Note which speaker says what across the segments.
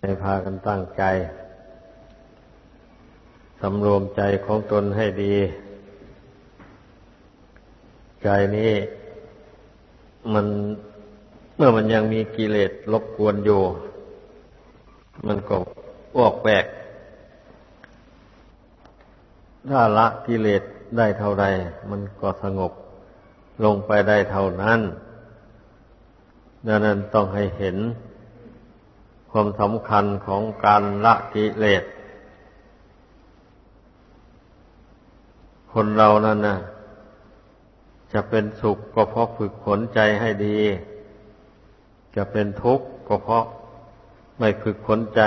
Speaker 1: ให้พากันตั้งใจ สำรวมใจของตนให้ดี ใจนี้มันเมื่อมันยังมีกิเลสรบกวนอยู่ มันก็ออกแวกถ้าละกิเลสได้เท่าใดมันก็สงบลงไปได้เท่านั้น ดังนั้นต้องให้เห็น ความสำคัญของการละกิเลส คนเรานั่นนะจะเป็นสุขก็เพราะฝึกฝนใจให้ดี จะเป็นทุกข์ก็เพราะไม่ฝึกฝนใจ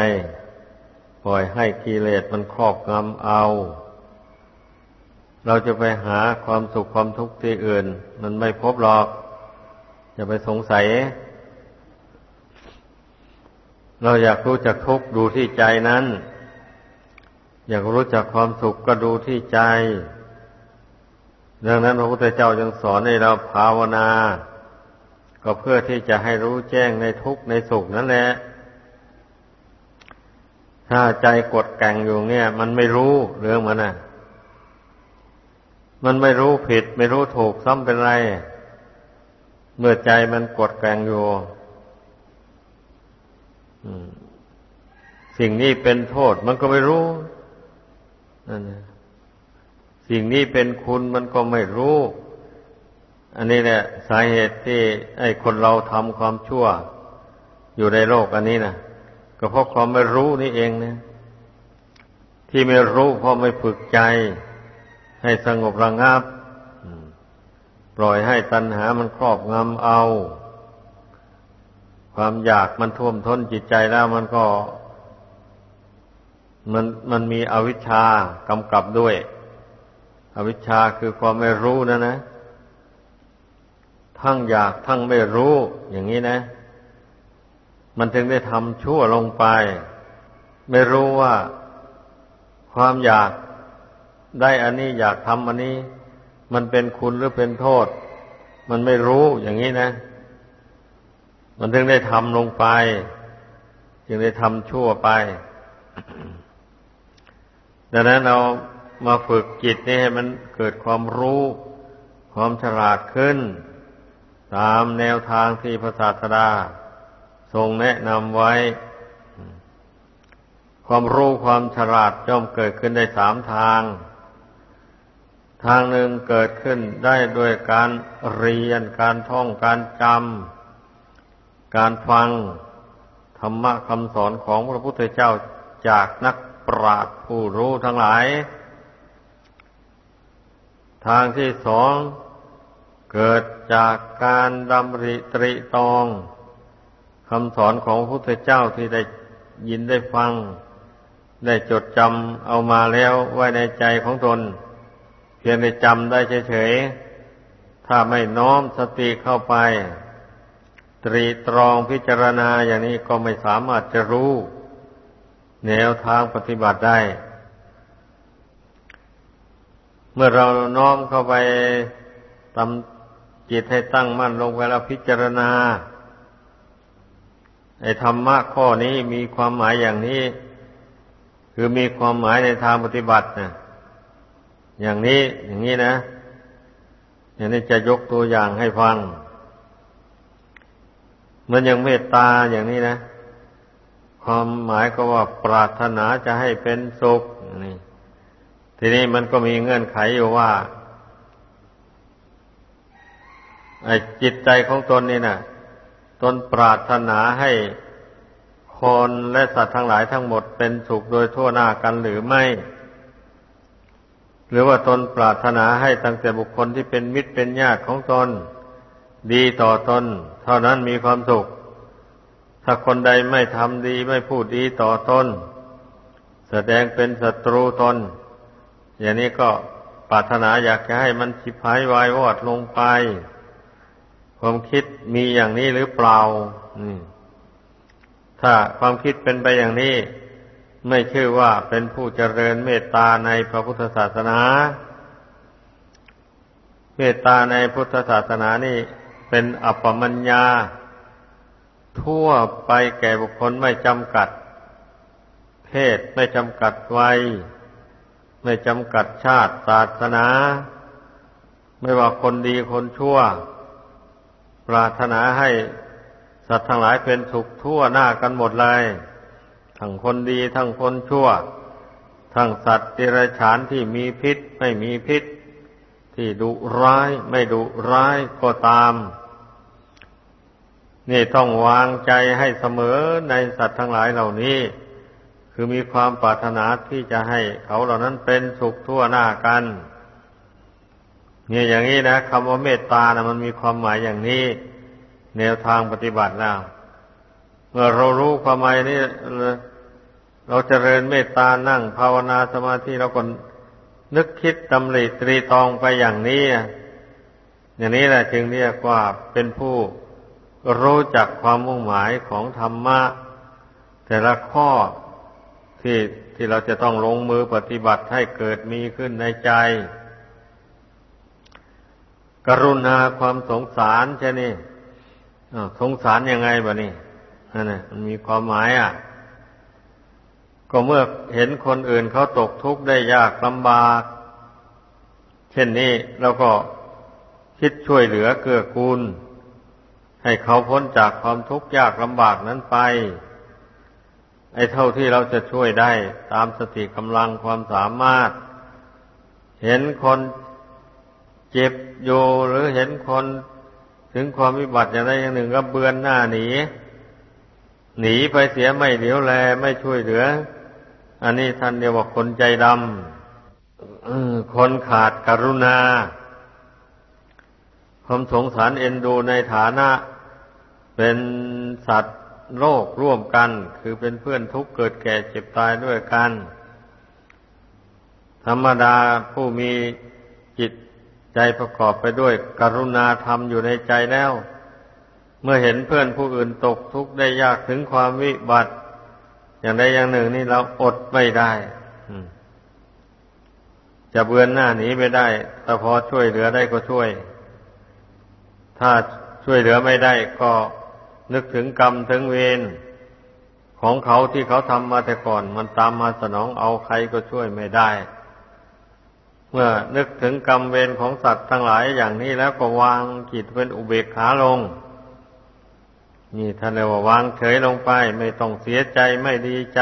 Speaker 1: ปล่อยให้กิเลสมันครอบงำเอา เราจะไปหาความสุขความทุกข์ที่อื่น มันไม่พบหรอก อย่าไปสงสัย เราอยากรู้จักทุกข์ดูที่ใจนั้น อยากรู้จักความสุขก็ดูที่ใจ ดังนั้นพระพุทธเจ้าจึงสอนให้เราภาวนา ก็เพื่อที่จะให้รู้แจ้งในทุกข์ในสุขนั่นแหละ ถ้าใจกดแก่งอยู่เนี่ย มันไม่รู้เรื่องมันน่ะ มันไม่รู้ผิด ไม่รู้ถูกซ้ำเป็นไร เมื่อใจมันกดแก่งอยู่ สิ่งนี้เป็นโทษมันก็ไม่รู้นั่นะสิ่งนี้เป็นคุณมันก็ไม่รู้ อันนี้แหละสาเหตุที่ ไอ้คนเราทำความชั่ว อยู่ในโลกอันนี้นะก็เพราะความไม่รู้นี่เองนะที่ไม่รู้เพราะไม่ฝึกใจ ให้สงบระงับ ปล่อยให้ตัณหามันครอบงำเอา ความอยากมันท่วมท้นจิตใจแล้วมันก็ มันมันมีอวิชชากำกับด้วย อวิชชาคือความไม่รู้นะนะ ทั้งอยากทั้งไม่รู้อย่างนี้นะ มันถึงได้ทำชั่วลงไป ไม่รู้ว่าความอยากได้อันนี้อยากทำอันนี้ มันเป็นคุณหรือเป็นโทษ มันไม่รู้อย่างนี้นะ มันถึงได้ทำลงไป จึงได้ทำชั่วไป ดังนั้นเรามาฝึกจิตนี่ให้มันเกิดความรู้ ความฉลาดขึ้น ตามแนวทางที่พระศาสดาทรงแนะนำไว้ ความรู้ความฉลาดย่อมเกิดขึ้นได้สามทาง ทางหนึ่งเกิดขึ้นได้ด้วยการเรียนการท่องการจำ การฟังธรรมะคำสอนของพระพุทธเจ้าจากนักปราชญ์ผู้รู้ทั้งหลาย ทางที่สองเกิดจากการดำริตริตองคำสอนของพระพุทธเจ้าที่ได้ยินได้ฟัง ได้จดจำเอามาแล้วไว้ในใจของตน เพียงได้จำได้เฉยๆถ้าไม่น้อมสติเข้าไป ตรีตรองพิจารณาอย่างนี้ก็ไม่สามารถจะรู้ แนวทางปฏิบัติได้ เมื่อเราน้อมเข้าไปทำจิตให้ตั้งมั่นลงไปแล้วพิจารณาไอ้ธรรมะข้อนี้มีความหมายอย่างนี้ คือมีความหมายในทางปฏิบัตินะอย่างนี้อย่างนี้นะอย่างนี้จะยกตัวอย่างให้ฟัง มันยังเมตตาอย่างนี้นะ ความหมายก็ว่าปรารถนาจะให้เป็นสุขนี่ทีนี้มันก็มีเงื่อนไขอยู่ว่าไอ้จิตใจของตนนี่นะตนปรารถนาให้คนและสัตว์ทั้งหลายทั้งหมดเป็นสุขโดยทั่วหน้ากันหรือไม่ หรือว่าตนปรารถนาให้ตั้งแต่บุคคลที่เป็นมิตรเป็นญาติของตน ดีต่อตน เท่านั้นมีความสุข ถ้าคนใดไม่ทำดีไม่พูดดีต่อตน แสดงเป็นศัตรูตน อย่างนี้ก็ปรารถนาอยากจะให้มันชิบหายวายวอดลงไป ความคิดมีอย่างนี้หรือเปล่าถ้าความคิดเป็นไปอย่างนี้ ไม่ชื่อว่าเป็นผู้เจริญเมตตาในพระพุทธศาสนา เมตตาในพุทธศาสนานี่ เป็นอัปปมัญญา ทั่วไปแก่บุคคลไม่จำกัด เพศไม่จำกัดวัย ไม่จำกัดชาติศาสนา ไม่ว่าคนดีคนชั่ว ปรารถนาให้สัตว์ทั้งหลายเป็นสุขทั่วหน้ากันหมดเลย ทั้งคนดีทั้งคนชั่ว ทั้งสัตว์ติรฉานที่มีพิษไม่มีพิษที่ดุร้ายไม่ดุร้ายก็ตาม นี่ต้องวางใจให้เสมอในสัตว์ทั้งหลายเหล่านี้ คือมีความปรารถนาที่จะให้เขาเหล่านั้นเป็นสุขทั่วหน้ากัน เนี่ยอย่างนี้นะคำว่าเมตตานะมันมีความหมายอย่างนี้ แนวทางปฏิบัติแล้วเมื่อเรารู้ความหมายนี้เราจเจริญเมตตานั่งภาวนาสมาธิเราก็นึกคิดตำริตรีตองไปอย่างนี้ อย่างนี้แหละจึงเรียกว่าเป็นผู้ รู้จักความมุ่งหมายของธรรมะ แต่ละข้อที่ที่เราจะต้องลงมือปฏิบัติให้เกิดมีขึ้นในใจ กรุณาความสงสารใช่นี่สงสารยังไงบะนี่นั่นนะมันมีความหมายอะ ก็เมื่อเห็นคนอื่นเขาตกทุกข์ได้ยากลำบาก เช่นนี้เราก็คิดช่วยเหลือเกื้อกูล ให้เขาพ้นจากความทุกข์ยากลำบากนั้นไป ไอ้เท่าที่เราจะช่วยได้ตามสติกำลังความสามารถ เห็นคนเจ็บอยู่หรือเห็นคนถึงความวิบัติอย่างใดอย่างหนึ่งก็เบือนหน้าหนี หนีไปเสียไม่เหลียวแลไม่ช่วยเหลือ อันนี้ท่านเรียกว่าคนใจดำคนขาดกรุณาความสงสารเอ็นดูในฐานะ เป็นสัตว์โลกร่วมกัน คือเป็นเพื่อนทุกข์เกิดแก่เจ็บตายด้วยกัน ธรรมดาผู้มีจิตใจประกอบไปด้วยกรุณาธรรมอยู่ในใจแล้ว เมื่อเห็นเพื่อนผู้อื่นตกทุกข์ได้ยากถึงความวิบัติ อย่างใดอย่างหนึ่งนี่เราอดไม่ได้จะเบือนหน้าหนีไม่ได้แต่พอช่วยเหลือได้ก็ช่วย ถ้าช่วยเหลือไม่ได้ก็ นึกถึงกรรมถึงเวรของเขาที่เขาทำมาแต่ก่อน มันตามมาสนองเอาใครก็ช่วยไม่ได้ เมื่อนึกถึงกรรมเวรของสัตว์ทั้งหลายอย่างนี้แล้วก็วางจิตเป็นอุเบกขาลง นี่ท่านเรียกว่าวางเฉยลงไป ไม่ต้องเสียใจไม่ดีใจ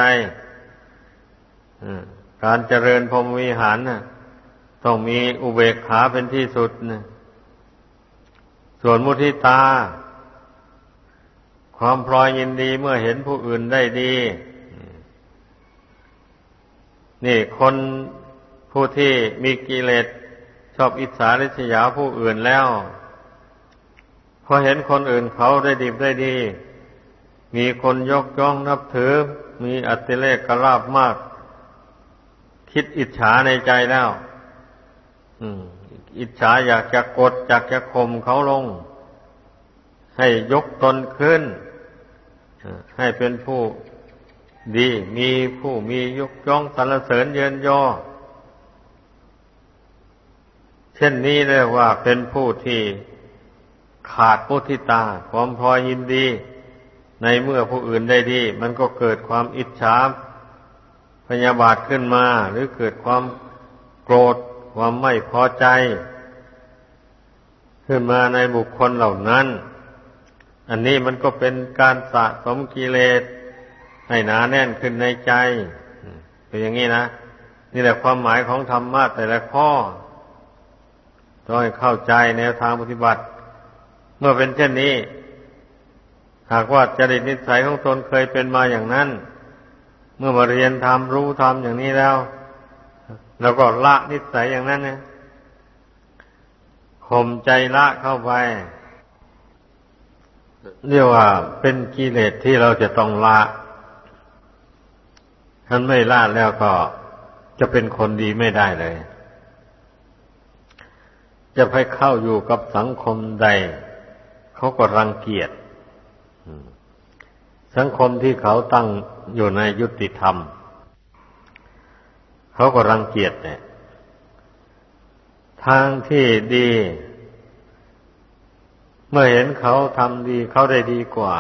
Speaker 1: การเจริญพรหมวิหารนะต้องมีอุเบกขาเป็นที่สุดนะส่วนมุทิตา ความพลอยยินดีเมื่อเห็นผู้อื่นได้ดี นี่คนผู้ที่มีกิเลสชอบอิจฉาริษยาผู้อื่นแล้วพอเห็นคนอื่นเขาได้ดีได้ดี มีคนยกย่องนับถือ มีอัติเลกกระลาบมาก คิดอิจฉาในใจแล้วอิจฉาอยากจะกดอยากจะข่มเขาลง ให้ยกตนขึ้น ให้เป็นผู้ดี มีผู้มียกย่องสรรเสริญเยินยอ เช่นนี้เรียกว่าเป็นผู้ที่ขาดมุทิตา ความพอยินดี ในเมื่อผู้อื่นได้ดี มันก็เกิดความอิจฉาพยาบาทขึ้นมา หรือเกิดความโกรธ ความไม่พอใจ ขึ้นมาในบุคคลเหล่านั้น อันนี้มันก็เป็นการสะสมกิเลสให้หนาแน่นขึ้นในใจเป็นอย่างนี้นะนี่แหละความหมายของธรรมะแต่ละข้อต้องเข้าใจแนวทางปฏิบัติ เมื่อเป็นเช่นนี้ หากว่าจริตนิสัยของตนเคยเป็นมาอย่างนั้น เมื่อมาเรียนทำรู้ทำอย่างนี้แล้วแล้วก็ละนิสัยอย่างนั้นเนี่ยข่มใจละเข้าไป เรียกว่าเป็นกิเลสที่เราจะต้องละท่านไม่ละแล้วก็จะเป็นคนดีไม่ได้เลย จะไปเข้าอยู่กับสังคมใด เขาก็รังเกียจสังคมที่เขาตั้งอยู่ในยุติธรรม เขาก็รังเกียจเนี่ย ทางที่ดี เมื่อเห็นเขาทำดีเขาได้ดีกว่า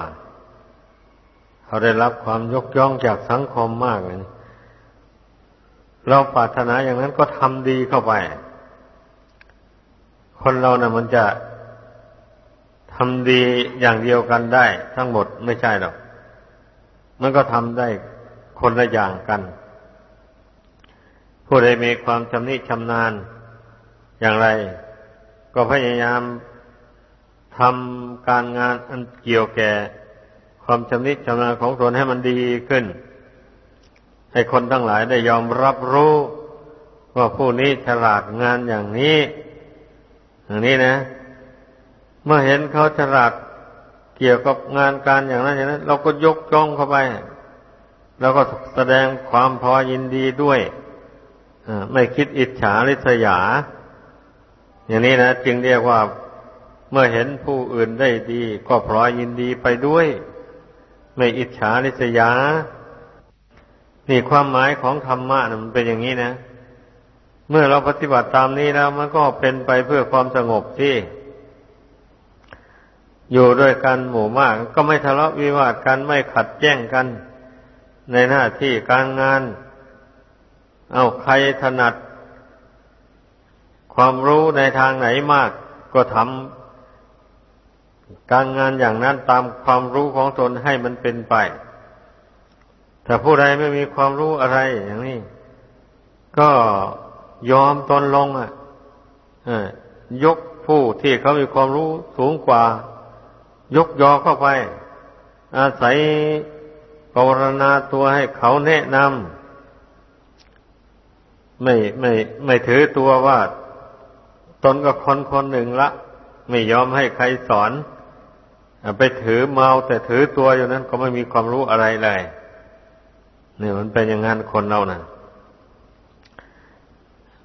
Speaker 1: เขาได้รับความยกย่องจากสังคมมากเลยเราปรารถนาอย่างนั้นก็ทำดีเข้าไป คนเรานะ่ะมันจะทำดีอย่างเดียวกันได้ ทั้งหมดไม่ใช่หรอก มันก็ทำได้คนละอย่างกัน ผู้ใดมีความชำนิชำนาญอย่างไร ก็พยายาม ทำการงานอันเกี่ยวแก่ ความชำนิชำนาญของตนให้มันดีขึ้น ให้คนทั้งหลายได้ยอมรับรู้ว่าผู้นี้ฉลาดงานอย่างนี้ อย่างนี้นะ เมื่อเห็นเขาฉลาดเกี่ยวกับงานการอย่างนั้นอย่างนั้น เราก็ยกจ้องเข้าไปแล้วก็แสดงความพอยินดีด้วยไม่คิดอิจฉาริษยา อย่างนี้นะจึงเรียกว่า เมื่อเห็นผู้อื่นได้ดี ก็พลอยยินดีไปด้วย ไม่อิจฉาริษยา นี่ความหมายของธรรมะนะมันเป็นอย่างนี้นะ เมื่อเราปฏิบัติตามนี้แล้ว มันก็เป็นไปเพื่อความสงบที่ อยู่ด้วยกันหมู่มาก ก็ไม่ทะเลาะวิวาทกันไม่ขัดแย้งกัน ในหน้าที่การงาน เอาใครถนัด ความรู้ในทางไหนมาก ก็ทำ การงานอย่างนั้นตามความรู้ของตนให้มันเป็นไป แต่ผู้ใดไม่มีความรู้อะไรอย่างนี้ ก็ยอมตนลงอะยกผู้ที่เขามีความรู้สูงกว่า ยกยอเข้าไป อาศัยปรณาตัวให้เขาแนะนำไม่ไม่ไม่ถือตัวว่า ตนก็คนคนหนึ่งละ ไม่ยอมให้ใครสอน ไปถือเมาแต่ถือตัวอยู่นั้นก็ไม่มีความรู้อะไรเลยเนี่ยมันเป็นอย่างนั้นคนเรานะ่ะ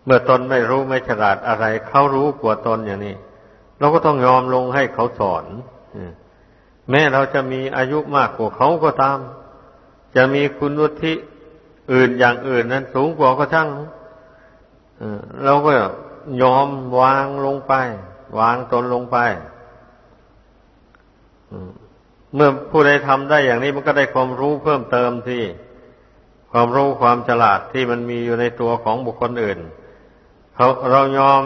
Speaker 1: เมื่อตนไม่รู้ไม่ฉลาดอะไร เขารู้กว่าตนอย่างนี้ เราก็ต้องยอมลงให้เขาสอนแม้เราจะมีอายุมากกว่าเขาก็ตาม จะมีคุณวุฒิอื่นอย่างอื่นนั้นสูงกว่าก็ช่างเราก็ยอมวางลงไป วางตนลงไป เมื่อผู้ใดทำได้อย่างนี้มันก็ได้ความรู้เพิ่มเติมที่ ความรู้ความฉลาดที่มันมีอยู่ในตัวของบุคคลอื่นเขาเรายอม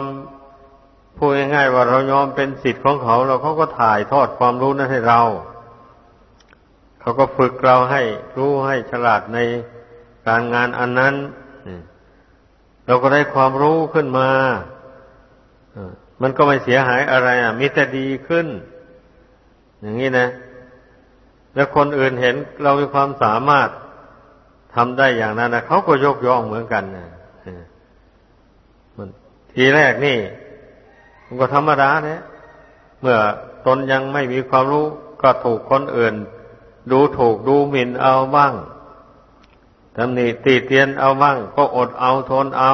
Speaker 1: พูดง่ายๆว่าเรายอมเป็นสิทธิ์ของเขาเราเขาก็ถ่ายทอดความรู้นั้นให้เรา เขาก็ฝึกเราให้รู้ให้ฉลาดในการงานอันนั้นเราก็ได้ความรู้ขึ้นมามันก็ไม่เสียหายอะไรอะมิแต่ดีขึ้น อย่างนี้นะ แล้วคนอื่นเห็นเรามีความสามารถทำได้อย่างนั้นนะเขาก็ยกย่องเหมือนกันนะทีแรกนี่ มันก็ธรรมดาเนี่ยเมื่อตนยังไม่มีความรู้ก็ถูกคนอื่น ดูถูกดูหมิ่นเอาบ้างตำหนิตีเตียนเอาบ้าง ก็อดเอาทนเอา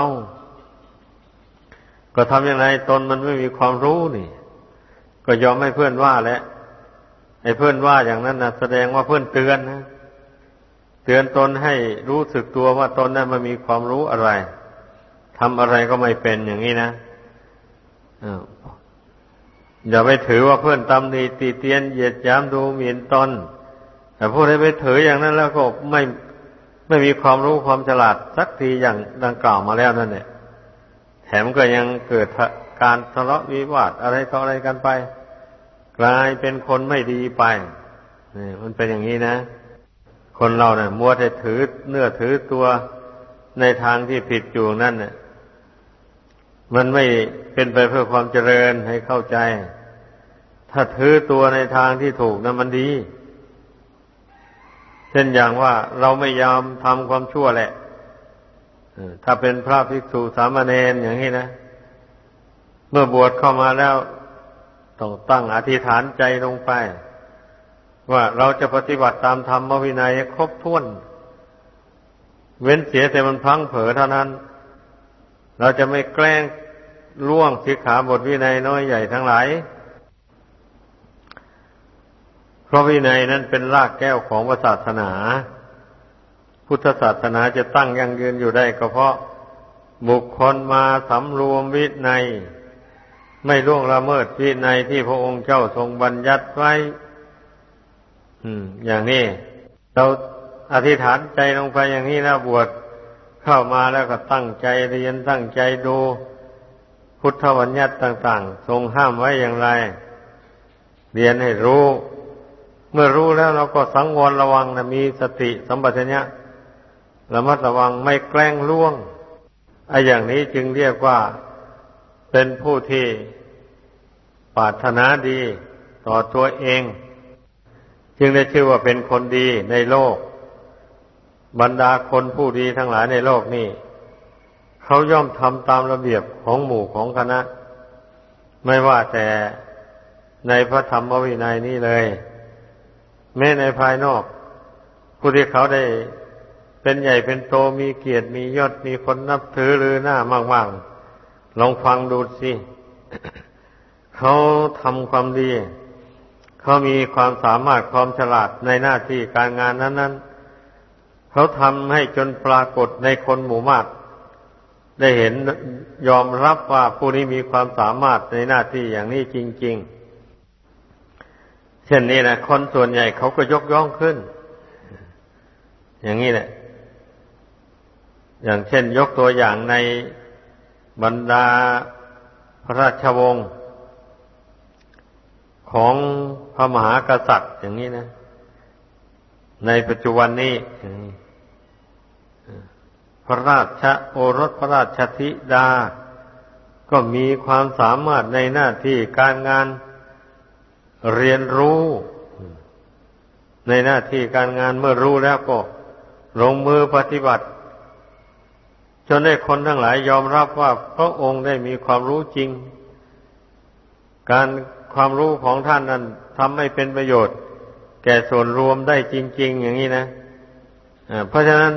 Speaker 1: ก็ทำอยังไงตนมันไม่มีความรู้นี่ ก็ยอมให้เพื่อนว่าแหละ อ้เพื่อนว่าอย่างนั้นนะแสดงว่าเพื่อนเตือนนะเตือนตนให้รู้สึกตัวว่าตนนั้นมันมีความรู้อะไรทำอะไรก็ไม่เป็นอย่างนี้นะอย่าไปถือว่าเพื่อนตำหนิตีเตียนเหยียดย้ำดูหมิ่นตนแต่ผู้ใดไปถืออย่างนั้นแล้วก็ไม่ไม่มีความรู้ความฉลาดสักทีอย่างดังกล่าวมาแล้วนั่นเนี่ยแถมก็ยังเกิดการทะเลาะวิวาทอะไรต่ออะไรกันไป กลายเป็นคนไม่ดีไปนี่มันเป็นอย่างนี้นะ คนเราเนะ่ยมัวแต่ถือเนื้อถือตัวในทางที่ผิดอยู่นั่นเนี่ยมันไม่เป็นไปเพื่อความเจริญให้เข้าใจ ถ้าถือตัวในทางที่ถูกนะั้นมันดี เช่นอย่างว่าเราไม่ยอมทำความชั่วแหละถ้าเป็นพระภิกษุสามเณรอย่างนี้นะ เมื่อบวชเข้ามาแล้ว ต้องตั้งอธิษฐานใจลงไป ว่าเราจะปฏิบัติตามธรรมวินัยครบถ้วน เว้นเสียแต่มันพังเผอเท่านั้น เราจะไม่แกล้งล่วงสิกขาบทวินัยน้อยใหญ่ทั้งหลายเพราะวินัยนั้นเป็นรากแก้วของศาสนา พุทธศาสนาจะตั้งยั่งยืนอยู่ได้ก็เพราะบุคคลมาสำรวมวินัย ไม่ล่วงละเมิดวินัยที่พระองค์เจ้าทรงบัญญัติไว้อืมอย่างนี้ เราอธิษฐานใจลงไปอย่างนี้นะบวชเข้ามาแล้วก็ตั้งใจเรียนตั้งใจดู พุทธวัญญัติต่าง ๆ ทรงห้ามไว้อย่างไร เรียนให้รู้ เมื่อรู้แล้วเราก็สังวรระวังนะมีสติสัมปชัญญะระมัดระวังไม่แกล้งล่วงไอ้อย่างนี้จึงเรียกว่า เป็นผู้ที่ปรารถนาดีต่อตัวเอง จึงได้ชื่อว่าเป็นคนดีในโลก บรรดาคนผู้ดีทั้งหลายในโลกนี่เขาย่อมทำตามระเบียบของหมู่ของคณะ ไม่ว่าแต่ในพระธรรมวินัยนี้เลย แม้ในภายนอก ผู้ที่เขาได้เป็นใหญ่เป็นโตมีเกียรติมียศมีคนนับถือหรือหน้ามากๆ ลองฟังดูสิเขาทำความดี เขามีความสามารถความฉลาดในหน้าที่การงานนั้น ๆ เขาทำให้จนปรากฏในคนหมู่มาก ได้เห็นยอมรับว่าผู้นี้มีความสามารถในหน้าที่อย่างนี้จริง ๆ เช่นนี้นะคนส่วนใหญ่เขาก็ยกย่องขึ้น อย่างนี้แหละ อย่างเช่นยกตัวอย่างใน บรรดาพระราชวงศ์ของพระมหากษัตริย์อย่างนี้นะ ในปัจจุบันนี้ พระราชโอรสพระราชธิดา ก็มีความสามารถในหน้าที่การงานเรียนรู้ ในหน้าที่การงานเมื่อรู้แล้วก็ลงมือปฏิบัติ จนได้คนทั้งหลายยอมรับว่าพระองค์ได้มีความรู้จริง การความรู้ของท่านนั้นทำให้เป็นประโยชน์ แก่ส่วนรวมได้จริง ๆ อย่างนี้นะะเพราะฉะนั้น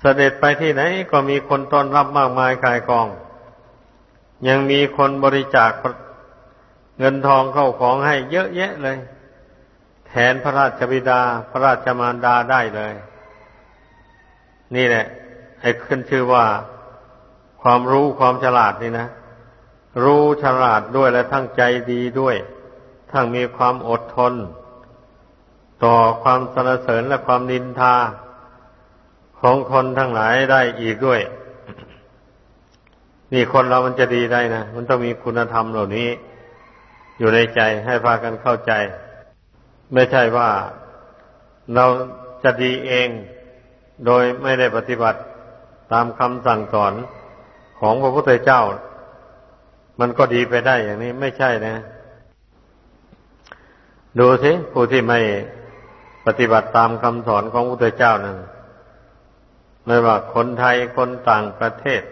Speaker 1: เสด็จไปที่ไหนก็มีคนต้อนรับมากมายกายกอง ยังมีคนบริจาคเงินทองเข้าของให้เยอะแยะเลย แทนพระราชบิดา พระราชมารดาได้เลย นี่แหละ ให้ขึ้นชื่อว่าความรู้ความฉลาดนี่นะ รู้ฉลาดด้วยและทั้งใจดีด้วย ทั้งมีความอดทน ต่อความสรรเสริญและความนินทา ของคนทั้งหลายได้อีกด้วย นี่คนเรามันจะดีได้นะ มันต้องมีคุณธรรมเหล่านี้ อยู่ในใจให้พากันเข้าใจ ไม่ใช่ว่าเราจะดีเอง โดยไม่ได้ปฏิบัติ ตามคำสั่งสอนของพระพุทธเจ้า มันก็ดีไปได้อย่างนี้ไม่ใช่นะ ดูสิผู้ที่ไม่ปฏิบัติตามคำสอนของพระพุทธเจ้านั้นไม่ว่าคนไทยคนต่างประเทศ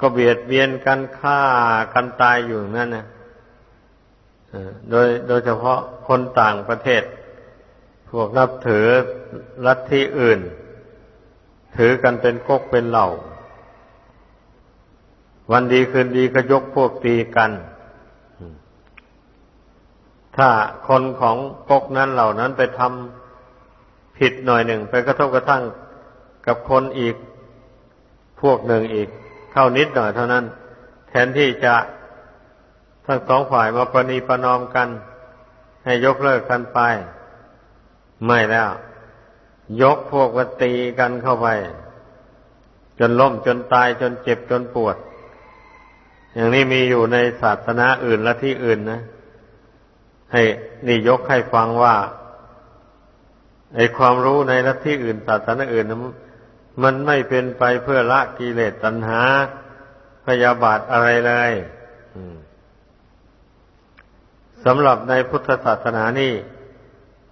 Speaker 1: ก็เบียดเบียนกันฆ่ากันตายอยู่นั่นนะโดยโดยเฉพาะคนต่างประเทศ พวกนับถือลัทธิอื่น ถือกันเป็นกกเป็นเหล่า วันดีคืนดีก็ยกพวกตีกัน ถ้าคนของกกนั้นเหล่านั้นไปทำผิดหน่อยหนึ่ง ไปกระทบกระทั่งกับคนอีกพวกหนึ่งอีก เข้านิดหน่อยเท่านั้น แทนที่จะทั้งสองฝ่ายมาประนีประนอมกัน ให้ยกเลิกกันไป ไม่แล้ว ยกพวกวตีกันเข้าไป จนล้มจนตายจนเจ็บจนปวด อย่างนี้มีอยู่ในศาสนาอื่นและที่อื่นนะ ให้นี่ยกให้ฟังว่าไอความรู้ในลัทธิอื่นศาสนาอื่นมันไม่เป็นไปเพื่อละกิเลสตัณหา พยาบาทอะไรเลยสำหรับในพุทธศาสนานี่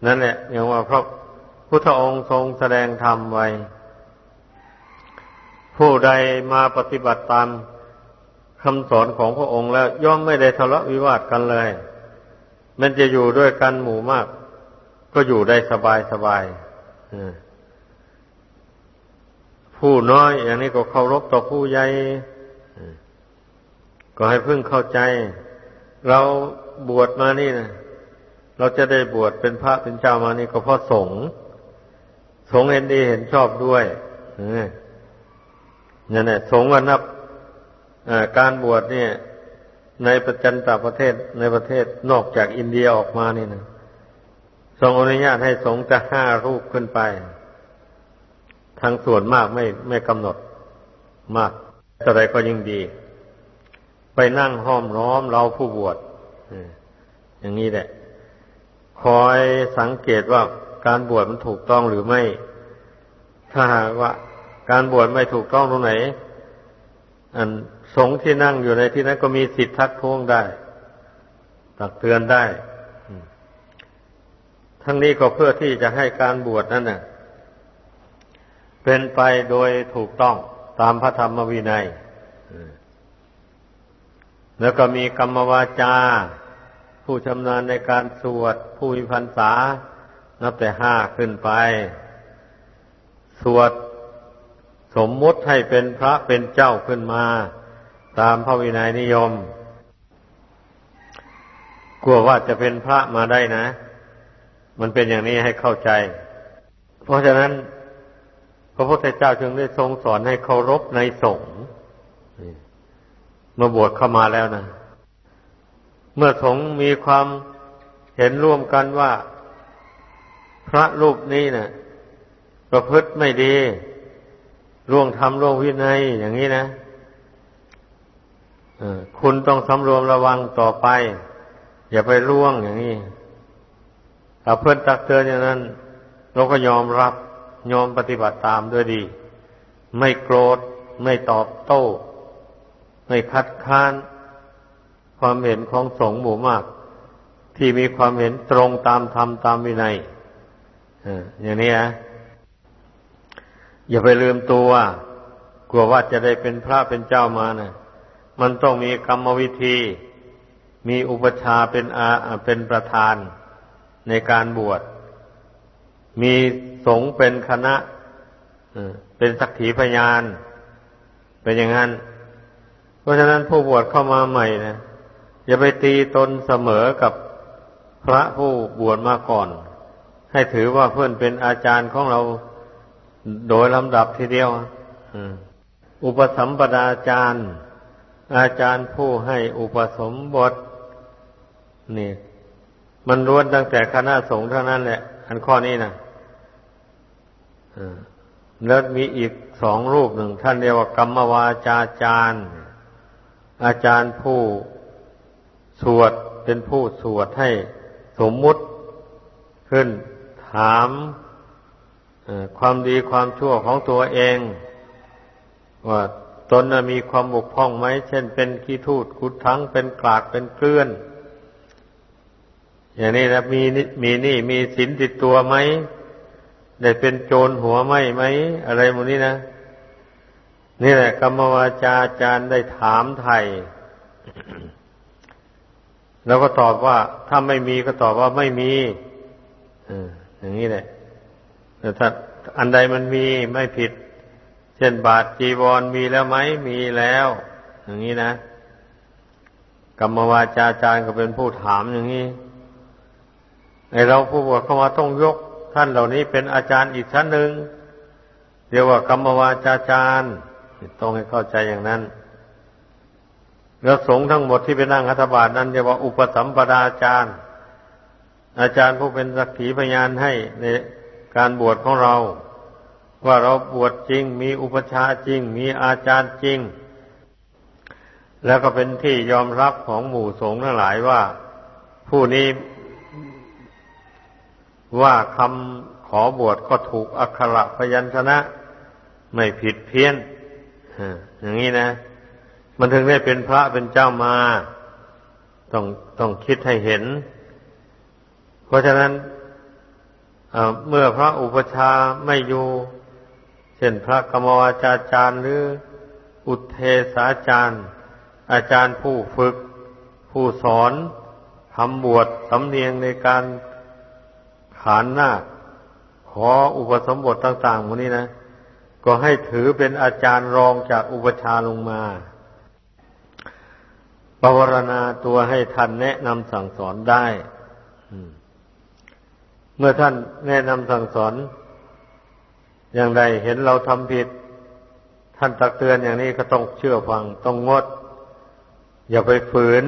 Speaker 1: นั่นแหละอย่างว่าพระ พุทธองค์ทรงแสดงธรรมไว้ ผู้ใดมาปฏิบัติตามคำสอนของพระองค์แล้วย่อมไม่ได้ทะเลาะวิวาทกันเลย มันจะอยู่ด้วยกันหมู่มาก ก็อยู่ได้สบายสบายผู้น้อยอย่างนี้ก็เคารพต่อผู้ใหญ่ก็ให้พึ่งเข้าใจ เราบวชมานี่นะเราจะได้บวชเป็นพระเป็นเจ้ามานี่ก็เพราะสงฆ์ สงเห็นดีเห็นชอบด้วยนั่นแหละสงฆ์นับการบวชเนี่ย ในประจันตประเทศในประเทศนอกจากอินเดียออกมานี่นะทรงอนุญาตให้สงฆ์จะห้ารูปขึ้นไป ทางส่วนมากไม่ไม่กำหนดมากแต่ใดก็ยิ่งดี ไปนั่งห้อมร้อมเราผู้บวชอย่างนี้แหละ คอยสังเกตว่า การบวชมันถูกต้องหรือไม่ ถ้าหากว่า การบวชไม่ถูกต้องตรงไหน อันสงฆ์ที่นั่งอยู่ในที่นั้นก็มีสิทธิทักท้วงได้ ตักเตือนได้ ทั้งนี้ก็เพื่อที่จะให้การบวชนั้นน่ะ เป็นไปโดยถูกต้องตามพระธรรมวินัยแล้วก็มีกรรมวาจา ผู้ชำนาญในการสวด ผู้มีพรรษา นับแต่ห้าขึ้นไป สวดสมมุติให้เป็นพระเป็นเจ้าขึ้นมา ตามพระวินัยนิยม กลัวว่าจะเป็นพระมาได้นะ มันเป็นอย่างนี้ให้เข้าใจ เพราะฉะนั้น พระพุทธเจ้าจึงได้ทรงสอนให้เคารพในสงฆ์มื่อบวชเข้ามาแล้วนะ เมื่อสงฆ์มีความเห็นร่วมกันว่า พระรูปนี้นะ่ะ ประพฤติไม่ดีร่วงทำร่วงวินัยอย่างนี้นะคุณต้องสำรวมระวังต่อไป อย่าไปร่วงอย่างนี้ถ้าเพื่อนตักเตือนอย่างนั้น เราก็ยอมรับยอมปฏิบัติตามด้วยดี ไม่โกรธ ไม่ตอบโต้ ไม่คัดค้าน ความเห็นของสงฆ์หมู่มาก ที่มีความเห็นตรงตามธรรมตามวินัย อย่างนี้นะอย่าไปลืมตัวกลัวว่าจะได้เป็นพระเป็นเจ้ามานะมันต้องมีกรรมวิธี มีอุปชาเป็นอาเป็นประธานในการบวช มีสงฆ์เป็นคณะเป็นสักขีพยาน เป็นอย่างนั้น เพราะฉะนั้นผู้บวชเข้ามาใหม่นะอย่าไปตีตนเสมอกับพระผู้บวชมาก่อน ให้ถือว่าเพื่อนเป็นอาจารย์ของเราโดยลำดับทีเดียวอุปสัมปดาจารย์ อาจารย์ผู้ให้อุปสมบท นี่ มันล้วนตั้งแต่คณะสงฆ์เท่านั้นแหละ อันข้อนี้นะแล้วมีอีกสองรูปหนึ่ง ท่านเรียกว่ากรรมวาจาจารย์ อาจารย์ผู้สวดเป็นผู้สวดให้สมมุติขึ้น ถามความดีความชั่วของตัวเอง ว่าตนมีความบกพร่องไหม เช่นเป็นขี้ทูดกุดทั้งเป็นกลากเป็นเกลื่อน อย่างนี้นะมีมีนี่มีสินติดตัวไหม ได้เป็นโจรหัวไหมไหม อะไรหมดนี้นะ นี่แหละกรรมวาจาจารย์ได้ถามไทย แล้วก็ตอบว่า ถ้าไม่มีก็ตอบว่าไม่มี อ อย่างนี้แหละแต่ถ้าอันใดมันมีไม่ผิด เช่นบาทจีวรมีแล้วไหมมีแล้ว อย่างนี้นะกรรมวาจาจารย์ก็เป็นผู้ถามอย่างนี้ไอเราผู้บวชเข้ามาต้องยก ท่านเหล่านี้เป็นอาจารย์อีกชั้นหนึ่งเรียกว่ากรรมวาจาจารย์ต้องให้เข้าใจอย่างนั้นแล้วสงฆ์ทั้งหมดที่ไปนั่งอัฐบาทนั้นเรียกว่าอุปสัมปดาจารย์ อาจารย์ผู้เป็นสักขีพยานให้ในการบวชของเรา ว่าเราบวชจริง มีอุปชาจริง มีอาจารย์จริง แล้วก็เป็นที่ยอมรับของหมู่สงฆ์ทั้งหลายว่า ผู้นี้ว่าคำขอบวชก็ถูกอักขระพยัญชนะ ไม่ผิดเพี้ยนอย่างนี้นะ มันถึงได้เป็นพระเป็นเจ้ามา ต้องต้องคิดให้เห็น เพราะฉะนั้นเมื่อพระอุปชาไม่อยู่เช่นพระกรรมวาจาจารย์หรืออุเทศาจารย์ อาจารย์ผู้ฝึก ผู้สอนทำบวชสำเนียงในการขานหน้าขออุปสมบทต่างๆพวกนี้นะ ก็ให้ถือเป็นอาจารย์รองจากอุปชาลงมาปวารณาตัวให้ท่านแนะนำสั่งสอนได้ เมื่อท่านแนะนำสั่งสอน อย่างใดเห็นเราทำผิด ท่านตักเตือนอย่างนี้ก็ต้องเชื่อฟังต้องงด อย่าไปฝืน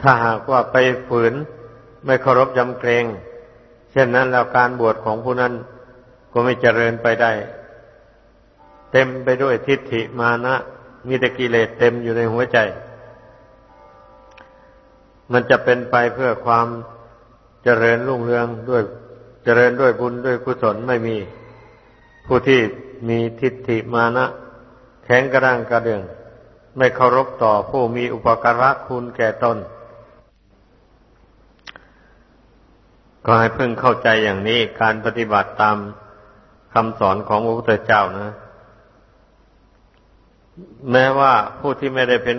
Speaker 1: ถ้าหากว่าไปฝืน ไม่เคารพยำเกรง เช่นนั้นแล้วการบวชของผู้นั้นก็ไม่เจริญไปได้ เต็มไปด้วยทิฏฐิมานะ มีแต่กิเลสเต็มอยู่ในหัวใจ มันจะเป็นไปเพื่อความเจริญรุ่งเรืองด้วยเจริญด้วยบุญด้วยกุศลไม่มีผู้ที่มีทิฏฐิมานะ แข็งกระด้างกระเดือง ไม่เคารพต่อผู้มีอุปการะคุณแก่ตนก็ให้เพึงเข้าใจอย่างนี้การปฏิบัติตามคำสอนของพระพุทธเจ้านะ แม้ว่าผู้ที่ไม่ได้เป็น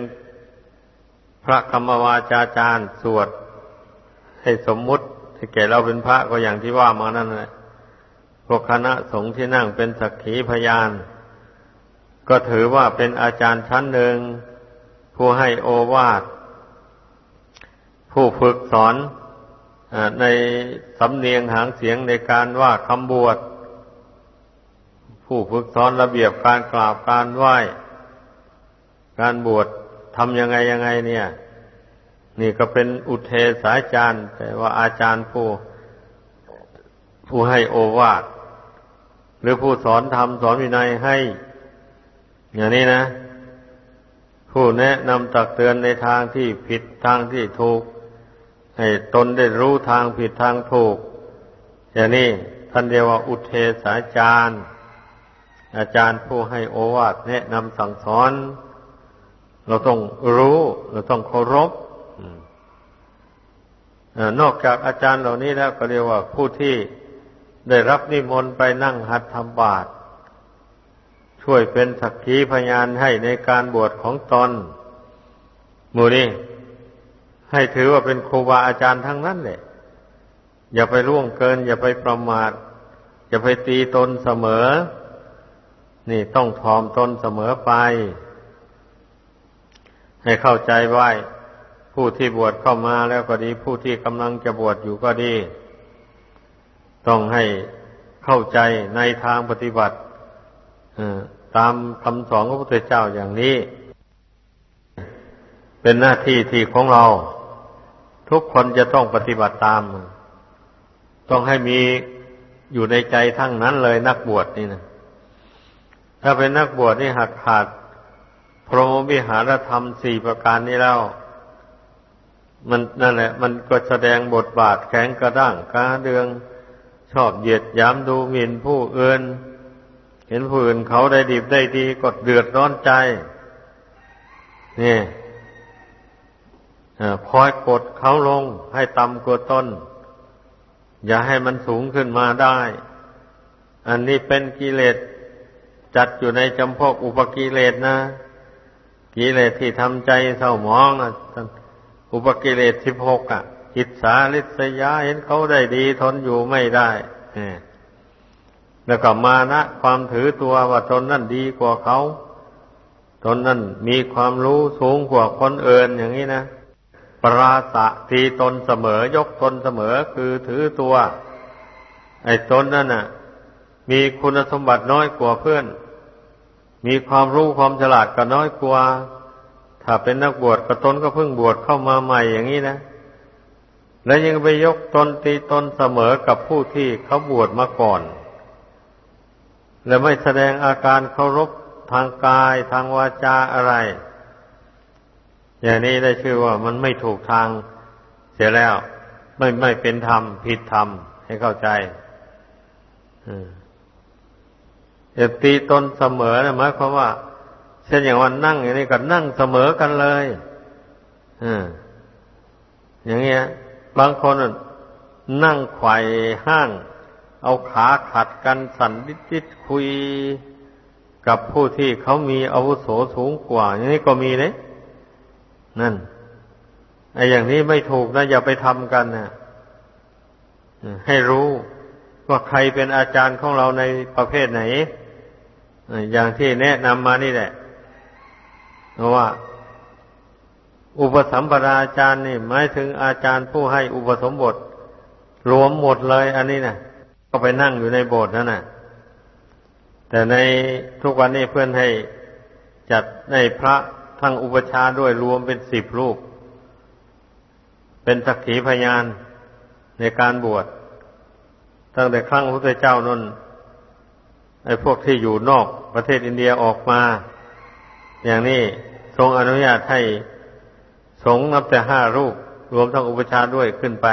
Speaker 1: พระธรรมวาจาจารย์สวด ให้สมมุติที่แก่เราเป็นพระก็อย่างที่ว่ามานั่นแหละพวกคณะสงฆ์ที่นั่งเป็นสักขีพยาน ก็ถือว่าเป็นอาจารย์ชั้นหนึ่ง ผู้ให้โอวาท ผู้ฝึกสอนในสำเนียงหางเสียงในการว่าคำบวช ผู้ฝึกสอนระเบียบการกราบการไหว้ การบวช ทำยังไงยังไง เนี่ย นี่ก็เป็นอุเทศาจารย์แต่ว่าอาจารย์ผู้ ผู้ให้โอวาทหรือผู้สอนธรรมสอนวินัยให้ อย่างนี้นะ ผู้แนะนำตักเตือนในทางที่ผิดทางที่ถูก ให้ตนได้รู้ทางผิดทางถูก อย่างนี้ท่านเรียกว่าอุเทศาจารย์ อาจารย์ผู้ให้โอวาทแนะนำสั่งสอน เราต้องรู้ เราต้องเคารพนอกจากอาจารย์เหล่านี้แล้วก็เรียกว่าผู้ที่ได้รับนิมนต์ไปนั่งหัดทำบาตรช่วยเป็นสักขีพยานให้ในการบวชของตนมูนี้ให้ถือว่าเป็นครูบาอาจารย์ทั้งนั้นแหละอย่าไปล่วงเกิน อย่าไปประมาท อย่าไปตีตนเสมอ นี่ต้องทอมตนเสมอไป ให้เข้าใจไว้ผู้ที่บวชเข้ามาแล้วก็ดี ผู้ที่กำลังจะบวชอยู่ก็ดี ต้องให้เข้าใจในทางปฏิบัติตามคำสอนของพระพุทธเจ้าอย่างนี้ เป็นหน้าที่ที่ของเรา ทุกคนจะต้องปฏิบัติตาม ต้องให้มีอยู่ในใจทั้งนั้นเลยนักบวชนี่นะถ้าเป็นนักบวชนี่หักขาด พรหมวิหารธรรมสี่ประการนี้แล้ว มันนั่นแหละ มันก็แสดงบทบาทแข็งกระด้างกาเดือง ชอบเหยียดย้ำดูหมิ่นผู้อื่น เห็นผู้อื่นเขาได้ดีได้ดีก็เดือดร้อนใจ นี่คอยกดเขาลง ให้ต่ำกว่าต้น อย่าให้มันสูงขึ้นมาได้ อันนี้เป็นกิเลสจัดอยู่ในจำพวกอุปกิเลสนะ กิเลสที่ทำใจเศร้าหมองอะอุปกิเลสสิบหกอะจิตสาลิษยาเห็นเขาได้ดีทนอยู่ไม่ได้แล้วก็มานะความถือตัวว่าตนนั่นดีกว่าเขาตนนั่นมีความรู้สูงกว่าคนอื่นอย่างนี้นะปราศะทีตนเสมอยกตนเสมอคือถือตัว ไอ้ตนนั่นน่ะ มีคุณสมบัติน้อยกว่าเพื่อน มีความรู้ความฉลาดก็น้อยกว่า ถ้าเป็นนักบวชก็ตนก็เพิ่งบวชเข้ามาใหม่อย่างนี้นะ แล้วยังไปยกตนตีตนเสมอกับผู้ที่เขาบวชมาก่อน และไม่แสดงอาการเคารพทางกายทางวาจาอะไร อย่างนี้ได้ชื่อว่ามันไม่ถูกทางเสียแล้ว ไม่ไม่เป็นธรรมผิดธรรมให้เข้าใจเอตีตนเสมอนะหมายความว่า เช่นอย่างวันนั่งอย่างนี้ก็นั่งเสมอกันเลยออย่างเงี้ย บางคนนั่งไขว่ห้าง เอาขาขัดกันสั่นดิดคุยกับผู้ที่เขามีอาวุโสสูงกว่า อย่างนี้ก็มีเลยนั่นไอ้อย่างนี้ไม่ถูกนะอย่าไปทำกันนะให้รู้ว่าใครเป็นอาจารย์ของเราในประเภทไหน อย่างที่แนะนำมานี่แหละเพราะว่า อุปสัมปราอาจารย์นี่ หมายถึงอาจารย์ผู้ให้อุปสมบท รวมหมดเลยอันนี้นะก็ไปนั่งอยู่ในโบสถ์นั่นนะแต่ในทุกวันนี้เพื่อนให้จัดในพระทั้งอุปชาด้วยรวมเป็นสิบรูป เป็นสักขีพยานในการบวชตั้งแต่ครั้งพระพุทธเจ้านน ไอ้พวกที่อยู่นอกประเทศอินเดียออกมา อย่างนี้ทรงอนุญาตให้สงนับแต่ห้ารูป รวมทั้งอุปชาด้วยขึ้นไป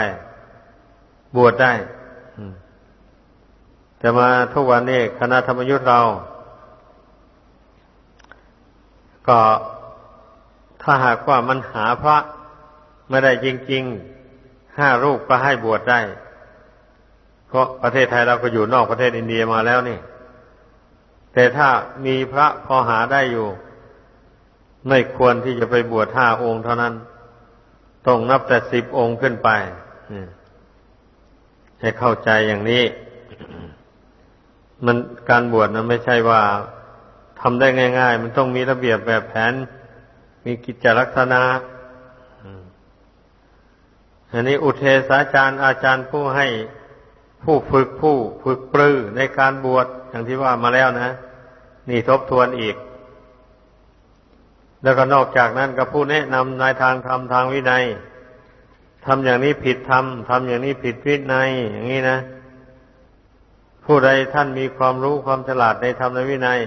Speaker 1: บวชได้แต่มาทุกวันนี้คณะธรรมยุทธ์เรา ก็ถ้าหากว่ามันหาพระไม่ได้จริงๆห้ารูปก็ให้บวชได้ เพราะประเทศไทยเราก็อยู่นอกประเทศอินเดียมาแล้วนี่ แต่ถ้ามีพระพอหาได้อยู่ ไม่ควรที่จะไปบวชห้าองค์เท่านั้น ต้องนับแต่สิบองค์ขึ้นไปให้เข้าใจอย่างนี้ มันการบวชนะไม่ใช่ว่าทำได้ง่าย ๆ มันต้องมีระเบียบแบบแผน มีกิจลักษณะอันนี้อุเทศาจารย์อาจารย์ผู้ให้ผู้ฝึกผู้ฝึกปรือในการบวชอย่างที่ว่ามาแล้วนะ นี่ทบทวนอีก แล้วก็นอกจากนั้นก็ผู้แนะนำในทางธรรมทางวินัยทำอย่างนี้ผิดธรรมทำอย่างนี้ผิดวินัยอย่างนี้นะ ผู้ใดท่านมีความรู้ความฉลาดในธรรมในวินัย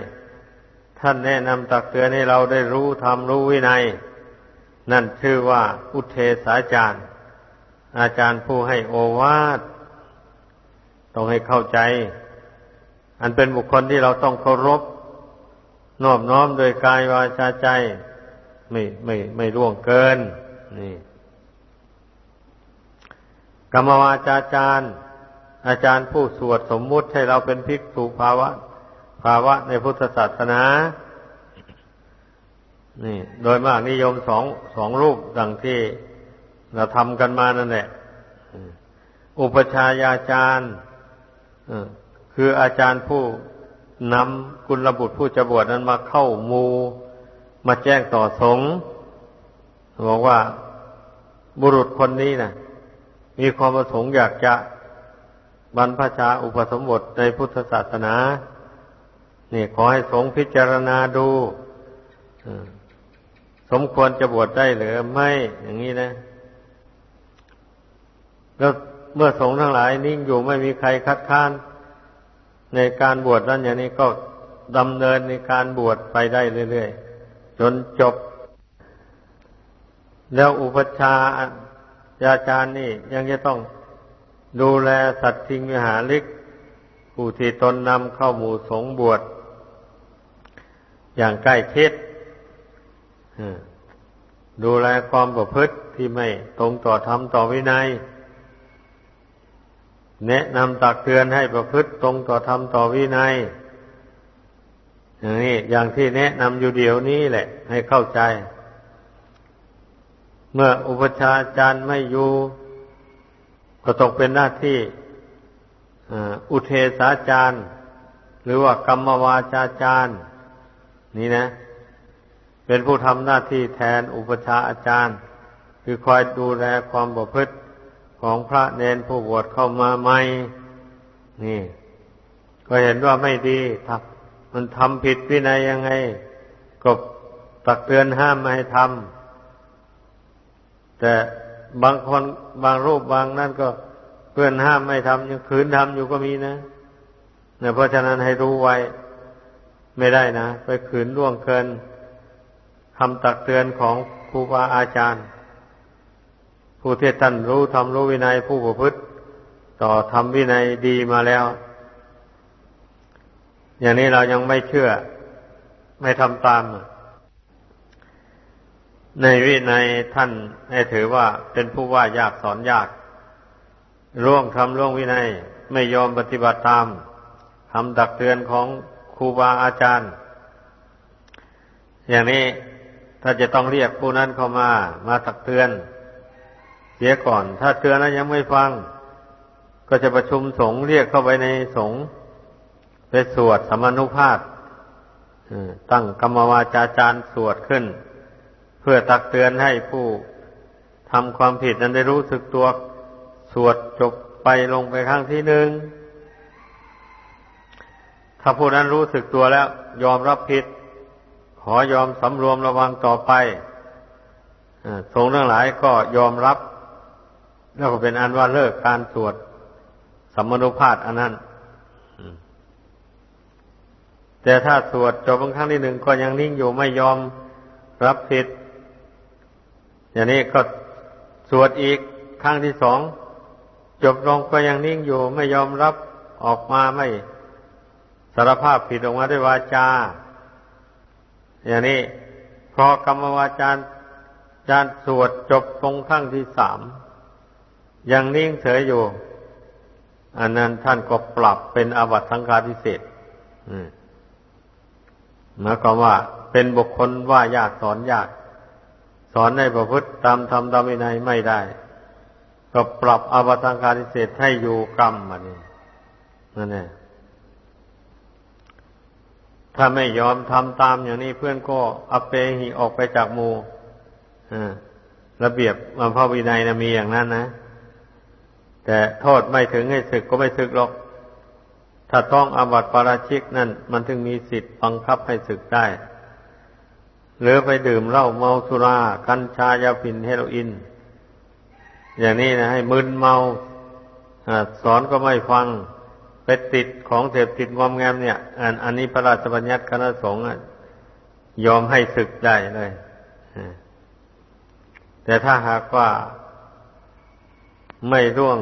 Speaker 1: ท่านแนะนำตักเตือนให้เราได้รู้ธรรมรู้วินัย นั่นชื่อว่าอุเทศาจารย์ อาจารย์ผู้ให้โอวาทต้องให้เข้าใจ อันเป็นบุคคลที่เราต้องเคารพ นอบน้อมโดยกายวาจาใจ ไม่ไม่ไม่ร่วงเกิน นี่ กรรมวาจาจารย์ อาจารย์ผู้สวดสมมุติให้เราเป็นภิกษุภาวะ ภาวะในพุทธศาสนา นี่ โดยมากนิยมสองสองรูปดังที่เราทำกันมานั่นแหละอุปชายาจารย์คืออาจารย์ผู้ นำกุลบุตรผู้จะบวชนั้นมาเข้ามู มาแจ้งต่อสงฆ์บอกว่าบุรุษคนนี้นะมีความประสงค์อยากจะบรรพชาอุปสมบทในพุทธศาสนานี่ขอให้สงฆ์พิจารณาดูสมควรจะบวชได้หรือไม่อย่างนี้นะ แล้วเมื่อสงฆ์ทั้งหลายนิ่งอยู่ไม่มีใครคัดค้าน ในการบวชนั้นอย่างนี้ก็ดำเนินในการบวชไปได้เรื่อยๆ จนจบ แล้วอุปชาอาจารย์นี่ยังจะต้องดูแลสัตว์ทิงวิหาริก ผู้ที่ตนนำเข้าหมู่สงบวช อย่างใกล้ชิดดูแลความประพฤติที่ไม่ตรงต่อธรรมต่อวินัย แนะนำตักเตือนให้ประพฤติตรงต่อธรรมต่อวินัยอย่างนี้อย่างที่แนะนำอยู่เดี๋ยวนี้แหละ ให้เข้าใจ เมื่ออุปชาจารย์ไม่อยู่ก็ตกเป็นหน้าที่อุเทศาจารย์ หรือว่ากรรมวาจาจารย์ นี่นะ เป็นผู้ทำหน้าที่แทนอุปชาอาจารย์ คือคอยดูแลความประพฤติ ของพระเนนผู้บวชเข้ามาใหม่นี่ ก็เห็นว่าไม่ดีทักมันทำผิดวินัยยังไง ก็ตักเตือนห้ามไม่ให้ทำแต่บางคนบางรูปบางนั่นก็เพื่อนห้ามไม่ทำยังขืนทำอยู่ก็มีนะเนี่ยเพราะฉะนั้นให้รู้ไว้ ไม่ได้นะ ไปขืนล่วงเกินคำตักเตือนของครูบาอาจารย์ ผู้ที่ท่านรู้ทำรู้วินัยผู้ประพฤติ ต่อทำวินัยดีมาแล้ว อย่างนี้เรายังไม่เชื่อ ไม่ทำตาม ในวินัยท่านให้ถือว่าเป็นผู้ว่ายากสอนยากร่วงทำร่วงวินัยไม่ยอมปฏิบัติตามคำดักเตือนของครูบาอาจารย์ อย่างนี้ถ้าจะต้องเรียกผู้นั้นเข้ามา มาตักเตือน สียก่อน ถ้าเตือนแล้วยังไม่ฟัง ก็จะประชุมสงฆ์เรียกเข้าไปในสงฆ์ไปสวดสมนุภาพตั้งกรรมวาจาจารย์สวดขึ้น เพื่อตักเตือนให้ผู้ทำความผิดนั้นได้รู้สึกตัวสวดจบไปลงไปครั้งที่หนึ่ง ถ้าผู้นั้นรู้สึกตัวแล้ว ยอมรับผิด ขอยอมสำรวมระวังต่อไปสงฆ์ทั้งหลายก็ยอมรับ แล้วก็เป็นอันว่าเลิกการสวดสมนุภาพอันนั้นแต่ถ้าสวดจบบางครั้งที่หนึ่งก็ยังนิ่งอยู่ไม่ยอมรับผิด อย่างนี้ก็สวดอีกครั้งที่สองจบลงก็ยังนิ่งอยู่ไม่ยอมรับออกมาไม่สารภาพผิดออกมาด้วยวาจา อย่างนี้พอกรรมวาจารจารสวดจบตรงครั้งที่สาม ยังนิ่งเฉยอยู่ อันนั้นท่านก็ปรับเป็นอาบัตสังฆาทิเศษหมายความว่าเป็นบุคคลว่ายากสอนยาก สอนในประพฤติตามธรรมตามวินัยไม่ได้ ก็ปรับอาบัตสังฆาทิเศษให้อยู่กรรมมานี่นั่นแหละถ้าไม่ยอมทำตามอย่างนี้เพื่อนก็อเปหิออกไปจากมูระเบียบมันพระวินัยนะมีอย่างนั้นนะ แต่โทษไม่ถึงให้ศึกก็ไม่ศึกหรอก ถ้าต้องอาบัติปาราชิกนั่น มันถึงมีสิทธิ์บังคับให้ศึกได้ หรือไปดื่มเหล้าเมาสุรา กัญชายาฝิ่นเฮโรอีนอย่างนี้นะให้มึนเมาสอนก็ไม่ฟังไปติดของเสพติดงอมแงมเนี่ยอันอันนี้พระราชบัญญัติคณะสงฆ์ยอมให้ศึกได้เลยแต่ถ้าหากว่า ไม่ร่วง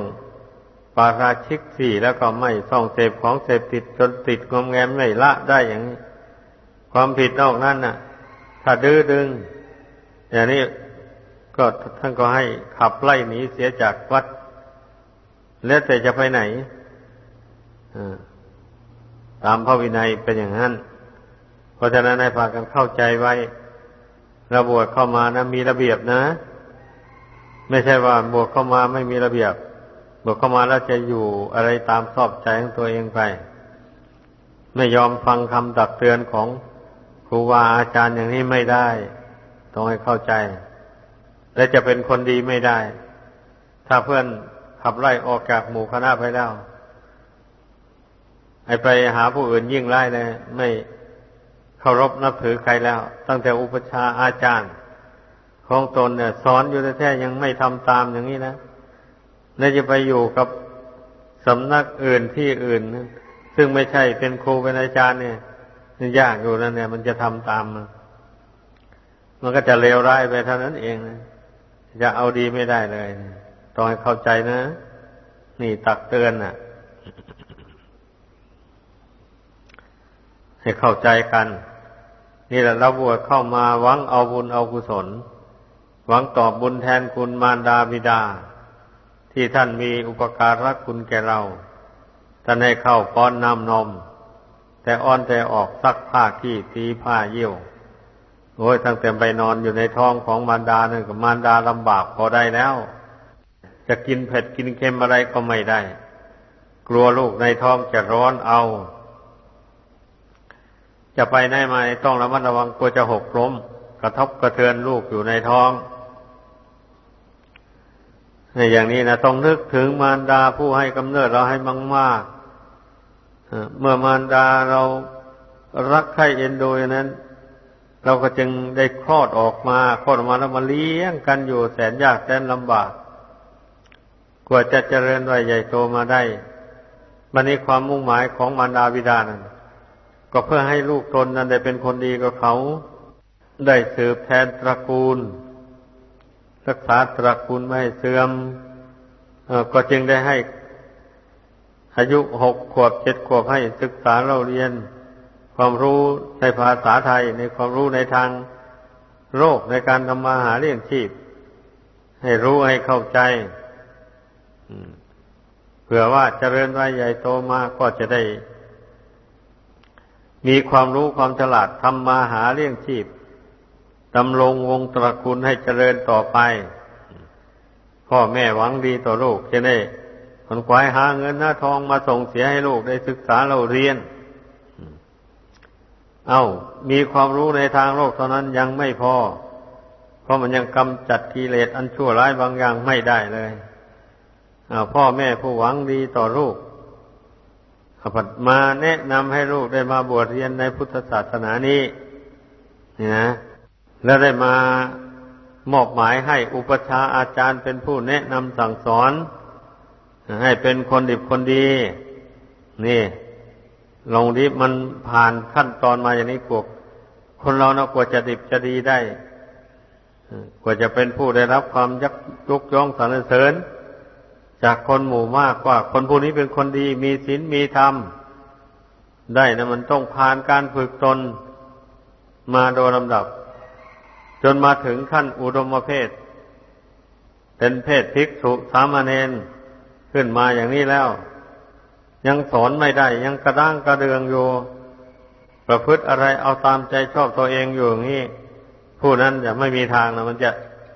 Speaker 1: ปาราชิกสี่แล้วก็ไม่ส่องเสพของเสพติดจนติดงอมแงมไม่ละได้อย่างนี้ ความผิดนอกนั้นน่ะ ถ้าดื้อดึง อย่างนี้ก็ท่านก็ให้ขับไล่หนีเสียจากวัด แล้วแต่จะไปไหนตามพระวินัยเป็นอย่างนั้น เพราะฉะนั้นให้พากันเข้าใจไว้ระบวชเข้ามานะมีระเบียบนะ ไม่ใช่ว่าบวชเข้ามาไม่มีระเบียบ บวชเข้ามาแล้วจะอยู่อะไรตามชอบใจของตัวเองไป ไม่ยอมฟังคำตักเตือนของครูบาอาจารย์อย่างนี้ไม่ได้ ต้องให้เข้าใจ และจะเป็นคนดีไม่ได้ ถ้าเพื่อนขับไล่ออกจากหมู่คณะไปแล้วไอไปหาผู้อื่นยิ่งไล่เลยไม่เคารพนับถือใครแล้ว ตั้งแต่อุปชาอาจารย์ ของตนเนี่ยสอนอยู่แท้ๆยังไม่ทำตามอย่างนี้นะน่าจะไปอยู่กับสำนักอื่นที่อื่น ซึ่งไม่ใช่เป็นครูเป็นอาจารย์เนี่ยยากอยู่นั่นเนี่ย มันจะทำตามมันมันก็จะเลวร้ายไปเท่านั้นเองนะจะเอาดีไม่ได้เลยต้องให้เข้าใจนะ นี่ตักเตือนน่ะ ให้เข้าใจกัน นี่แหละเราบวชเข้ามาหวังเอาบุญเอากุศล หวังตอบบุญแทนคุณมารดาบิดา ที่ท่านมีอุปการะคุณแก่เรา ท่านให้เข้าป้อนน้ำนม แต่อ้อนแต่ออกซักผ้าขี้ตีผ้าเยี่ยวโอ้ยตั้งแต่ไปนอนอยู่ในท้องของมารดานี่ยกับมารดาลำบากพอได้แล้ว จะกินเผ็ดกินเค็มอะไรก็ไม่ได้ กลัวลูกในท้องจะร้อนเอา จะไปไหนมาต้องระมัดระวังกลัวจะหกล้ม กระทบกระเทือนลูกอยู่ในท้อง อย่างนี้นะต้องนึกถึงมารดาผู้ให้กำเนิดเราให้มังมากเมื่อมารดาเรารักใคร่เอ็นดูนั้น เราก็จึงได้คลอดออกมาคลอดออกมาแล้วมาเลี้ยงกันอยู่แสนยากแสนลำบาก กว่าจะเจริญวัยใหญ่โตมาได้บันนี้ความมุ่งหมายของมารดาบิดานั้นก็เพื่อให้ลูกตนนั้นได้เป็นคนดีกับเขา ได้สืบแทนตระกูล รักษาตระกูลไม่ให้เสื่อมก็จึงได้ให้อายุหกขวบเจ็ดขวบให้ศึกษาเราเรียน ความรู้ในภาษาไทยในความรู้ในทางโลกในการทำมาหาเลี้ยงชีพ ให้รู้ให้เข้าใจเผื่อว่าเจริญวัยใหญ่โตมาก็จะได้ มีความรู้ความฉลาดทำมาหาเลี้ยงชีพ ดำรงวงตระกูลให้เจริญต่อไป พ่อแม่หวังดีต่อลูกจะได้คนควายหาเงินหน้าทองมาส่งเสียให้ลูกได้ศึกษาเราเรียน เอา้า มีความรู้ในทางโลกเท่านั้นยังไม่พอ เพราะมันยังกำจัดกิเลสอันชั่วร้ายบางอย่างไม่ได้เลยพ่อแม่ผู้หวังดีต่อลูกขพัดมาแนะนำให้ลูกได้มาบวชเรียนในพุทธศาสนานี้นี่นะ แล้วได้มามอบหมายให้อุปชาอาจารย์เป็นผู้แนะนำสั่งสอน ให้เป็นคนดีคนดี นี่ลงดิมันผ่านขั้นตอนมาอย่างนี้กวก คนเราเนาะกว่าจะดิบจะดีได้ กว่าจะเป็นผู้ได้รับความยักยกย่องสรรเสริญ จากคนหมู่มากกว่า คนผู้นี้เป็นคนดี มีศีลมีธรรม ได้นะมันต้องผ่านการฝึกตนมาโดยลำดับ จนมาถึงขั้นอุดมเพศ เป็นเพศภิกษุสามเณรขึ้นมาอย่างนี้แล้ว ยังสอนไม่ได้ ยังกระด้างกระเดืองอยู่ ประพฤติอะไรเอาตามใจชอบตัวเองอยู่อย่างนี้ผู้นั้นจะไม่มีทางนะมันจะ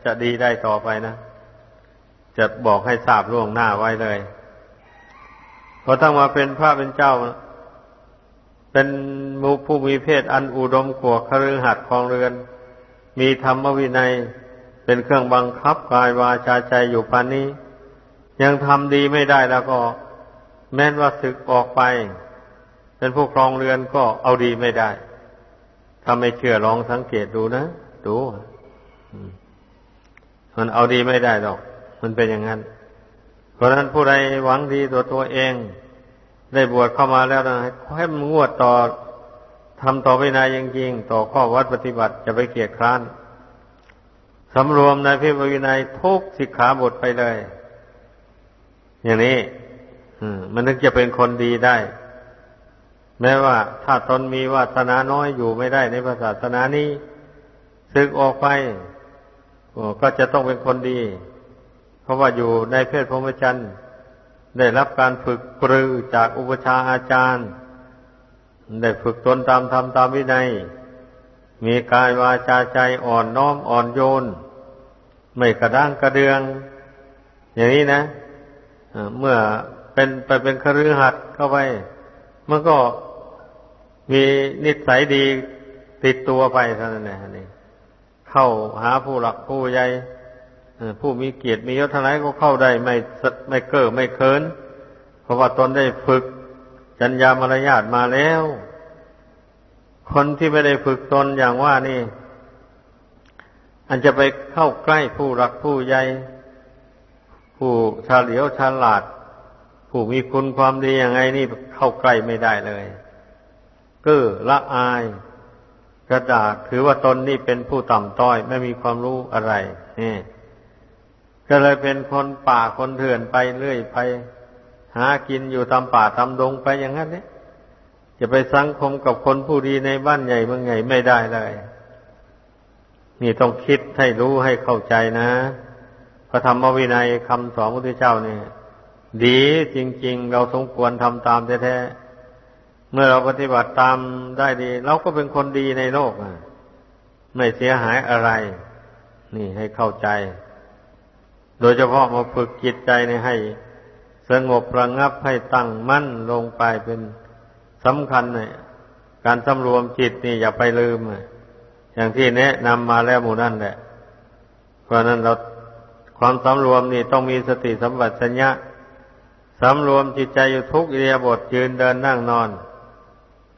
Speaker 1: จะดีได้ต่อไปนะจะบอกให้ทราบล่วงหน้าไว้เลยพอตั้งมาเป็นพระเป็นเจ้า เป็นมูผู้มีเพศอันอุดมกว่าคฤหัสถ์คองเรือน มีธรรมวินัยเป็นเครื่องบังคับกายวาจาใจอยู่ปานนี้ ยังทำดีไม่ได้แล้วก็ แม้นว่าศึกออกไป เป็นผู้ครองเรือนก็เอาดีไม่ได้ถ้าไม่เชื่อลองสังเกตดูนะ ดูมันเอาดีไม่ได้หรอก มันเป็นอย่างนั้น เพราะนั้นผู้ใดหวังดีตัวตัวเอง ได้บวชเข้ามาแล้วนะให้มันงวดต่อ ทำต่อไปนายจริงๆต่อข้อวัดปฏิบัติจะไปเกียรคร้านสำรวมในพิวินัยทุกสิกขาบทไปเลย อย่างนี้มันนึกจะเป็นคนดีได้ แม้ว่าถ้าตนมีวาสนาน้อยอยู่ไม่ได้ในศาสนานี้ซึกออกไปก็จะต้องเป็นคนดี เพราะว่าอยู่ในเพศพรหมจรรย์ได้รับการฝึกปรือจากอุปชาอาจารย์ ได้ฝึกตนตามธรรมตามวินัย มีกายวาจาใจอ่อนน้อมอ่อนโยน ไม่กระด้างกระเดือง อย่างนี้นะเมื่อเป็นไปเป็นคฤหัสถ์เข้าไป มันก็มีนิสัยดีติดตัวไปเท่านั้นแหละนี่เข้าหาผู้หลักผู้ใหญ่ผู้มีเกียรติมียศทั้งหลายก็เข้าได้ไม่ไม่เก้อไม่เคินเพราะว่าตนได้ฝึก จัญญามารยาทมาแล้ว คนที่ไม่ได้ฝึกตนอย่างว่านี่ อันจะไปเข้าใกล้ผู้หลักผู้ใหญ่ผู้ชาเหลียวฉลาด ผู้มีคุณความดีอย่างไงนี่เข้าใกล้ไม่ได้เลยก็ละอายกระดาษถือว่าตนนี่เป็นผู้ต่ำต้อย ไม่มีความรู้อะไรนี่ก็เลยเป็นคนป่าคนเถื่อนไปเรื่อยไป หากินอยู่ตามป่าตามดงไปอย่างนั้นเนี่ยจะไปสังคมกับคนผู้ดีในบ้านใหญ่เมืองใหญ่ไม่ได้เลย นี่ต้องคิดให้รู้ให้เข้าใจนะระธรรมวินัยคำสอนพระพุทธเจ้าเนี่ย ดีจริง ๆ เราสมควรทำตามแท้ๆเมื่อเราปฏิบัติตามได้ดี เราก็เป็นคนดีในโลกไม่เสียหายอะไร นี่ให้เข้าใจ โดยเฉพาะมาฝึกจิตใจในให้ สงบระงับให้ตั้งมั่นลงไปเป็นสำคัญเนี่ยการสำรวมจิตนี่อย่าไปลืม อย่างที่แนะนำมาแล้วหมู่นั่นแหละ เพราะนั้นเราความสำรวมนี่ต้องมีสติสัมปชัญญะสำรวมจิตใจอยู่ทุกอิริยาบถยืนเดินนั่งนอน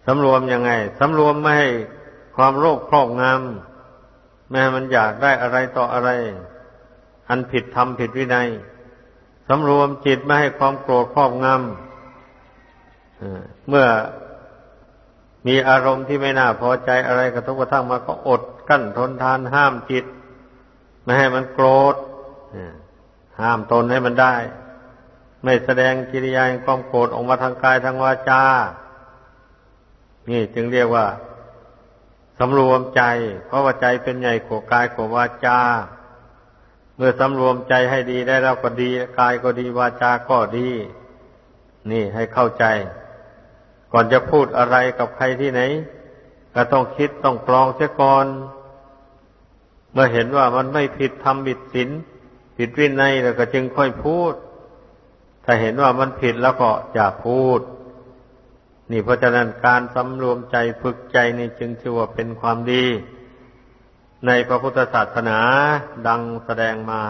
Speaker 1: สำรวมยังไงสำรวมไม่ให้ความโลภครอบงำแม้มันอยากได้อะไรต่ออะไร อันผิดธรรมผิดวินัย สำรวมจิตไม่ให้ความโกรธครอบงำเมื่อมีอารมณ์ที่ไม่น่าพอใจอะไรกระทบกระทั่งมาก็อดกั้นทนทานห้ามจิต ไม่ให้มันโกรธห้ามตนให้มันได้ ไม่แสดงกิริยาความโกรธออกมาทางกายทางวาจา นี่จึงเรียกว่าสำรวมใจ เพราะว่าใจเป็นใหญ่กว่ากายกว่าวาจา เมื่อสำรวมใจให้ดีได้แล้วก็ดีกายก็ดีวาจาก็ดี นี่ให้เข้าใจ ก่อนจะพูดอะไรกับใครที่ไหน ก็ต้องคิดต้องกรองเสียก่อน เมื่อเห็นว่ามันไม่ผิดทำบิดศีลผิดวินัยแล้วก็จึงค่อยพูด ถ้าเห็นว่ามันผิดแล้วก็อย่าพูด นี่เพราะฉะนั้นการสำรวมใจฝึกใจนี่จึงชื่อว่าเป็นความดี ในพระพุทธศาสนาดังแสดงมา